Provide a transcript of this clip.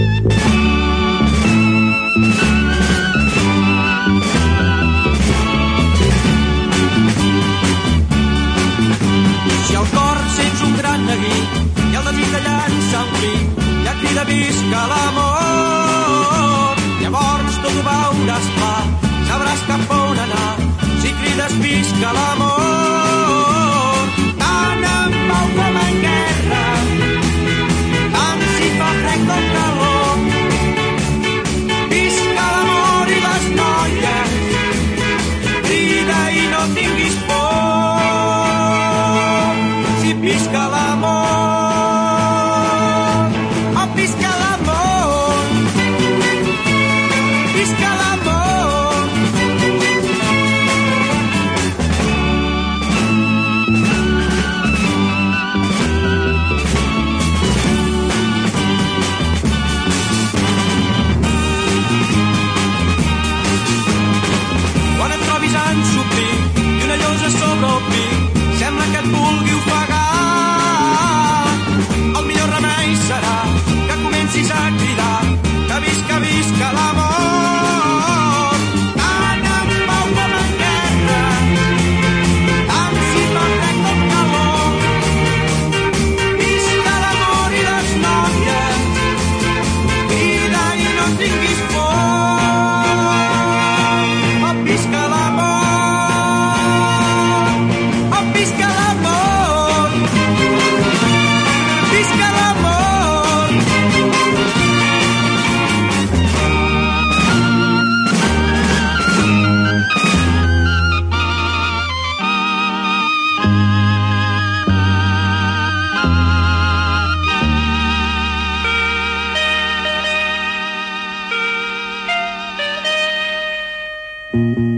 Si el cor sents un gran neguit i el desig de llançar un crit, ja crida visca l'amor. Mm-hmm.